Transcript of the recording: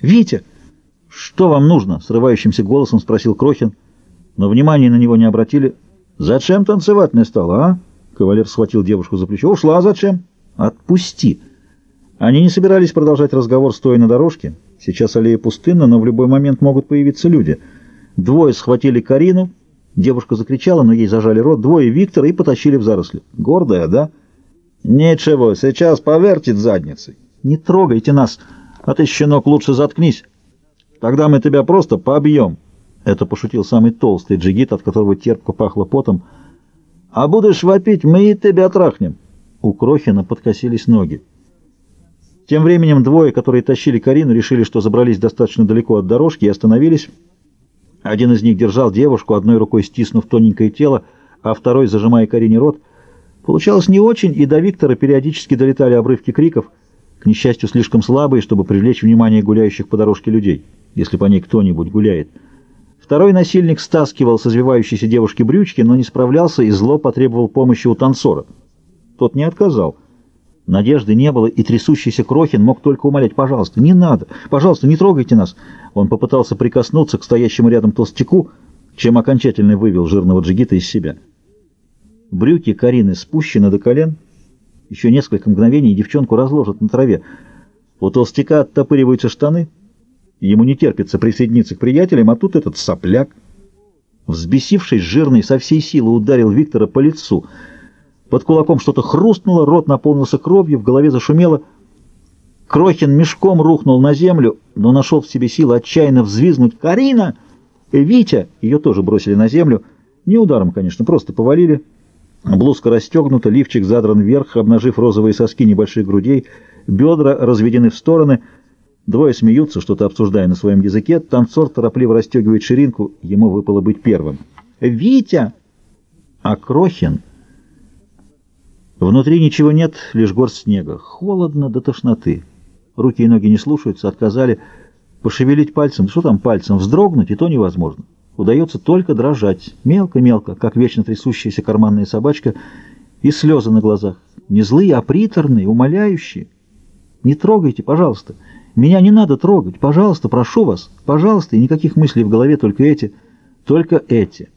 Витя!» «Что вам нужно?» — срывающимся голосом спросил Крохин. Но внимания на него не обратили. «Зачем танцевать не стала, а?» Кавалер схватил девушку за плечо. «Ушла зачем?» «Отпусти!» Они не собирались продолжать разговор, стоя на дорожке. Сейчас аллея пустынна, но в любой момент могут появиться люди. Двое схватили Карину. Девушка закричала, но ей зажали рот. Двое Виктора и потащили в заросли. Гордая, да? «Ничего, сейчас повертит задницей». «Не трогайте нас, а ты, щенок, лучше заткнись. Тогда мы тебя просто побьем». Это пошутил самый толстый джигит, от которого терпко пахло потом. «А будешь вопить, мы и тебя трахнем». У Крохина подкосились ноги. Тем временем двое, которые тащили Карину, решили, что забрались достаточно далеко от дорожки и остановились. Один из них держал девушку, одной рукой стиснув тоненькое тело, а второй зажимая Карине рот. Получалось не очень, и до Виктора периодически долетали обрывки криков, к несчастью, слишком слабые, чтобы привлечь внимание гуляющих по дорожке людей, если по ней кто-нибудь гуляет. Второй насильник стаскивал с извивающейся девушки брючки, но не справлялся и зло потребовал помощи у танцора. Тот не отказал. Надежды не было, и трясущийся Крохин мог только умолять «пожалуйста, не надо, пожалуйста, не трогайте нас». Он попытался прикоснуться к стоящему рядом толстяку, чем окончательно вывел жирного джигита из себя. Брюки Карины спущены до колен. Еще несколько мгновений девчонку разложат на траве. У толстяка оттопыриваются штаны. Ему не терпится присоединиться к приятелям, а тут этот сопляк. Взбесившись, жирный со всей силы ударил Виктора по лицу. Под кулаком что-то хрустнуло, рот наполнился кровью, в голове зашумело. Крохин мешком рухнул на землю, но нашел в себе силы отчаянно взвизгнуть. «Карина! Витя!» Ее тоже бросили на землю. Не ударом, конечно, просто повалили. Блузка расстегнута, лифчик задран вверх, обнажив розовые соски небольших грудей, бедра разведены в стороны. Двое смеются, что-то обсуждая на своем языке. Танцор торопливо расстегивает ширинку, ему выпало быть первым. «Витя!» А. Внутри ничего нет, лишь горсть снега. Холодно до тошноты. Руки и ноги не слушаются, отказали. Пошевелить пальцем, что там пальцем, вздрогнуть, и то невозможно удается только дрожать, мелко-мелко, как вечно трясущаяся карманная собачка, и слезы на глазах, не злые, а приторные, умоляющие. Не трогайте, пожалуйста. Меня не надо трогать. Пожалуйста, прошу вас. Пожалуйста. И никаких мыслей в голове, только эти. Только эти.